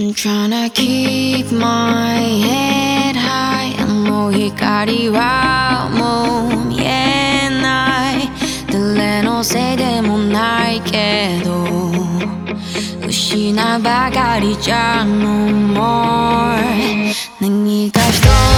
I'm trying to keep my head high. もう光はもう見えない誰のせいでもないけど失ばかりじゃ No more. 何か一つ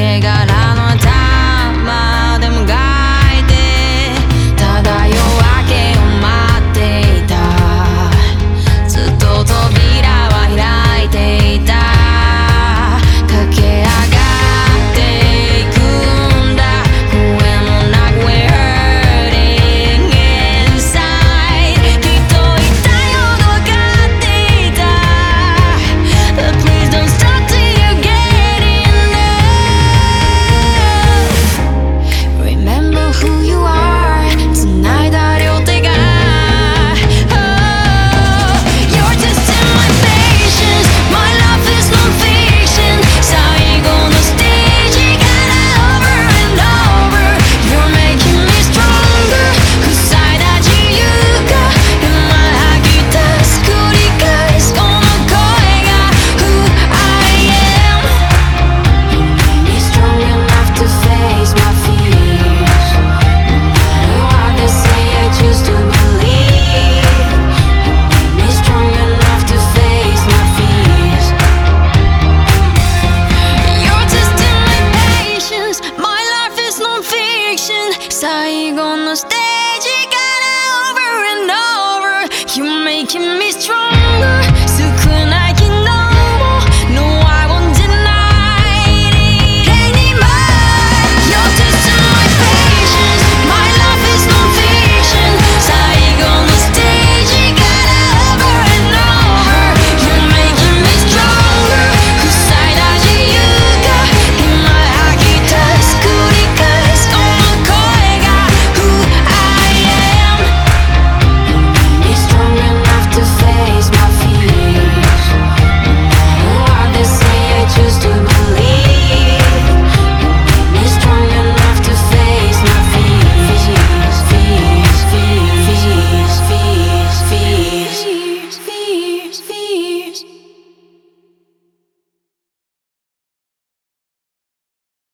Yeah. 最後のステージから over and over. You're making me strong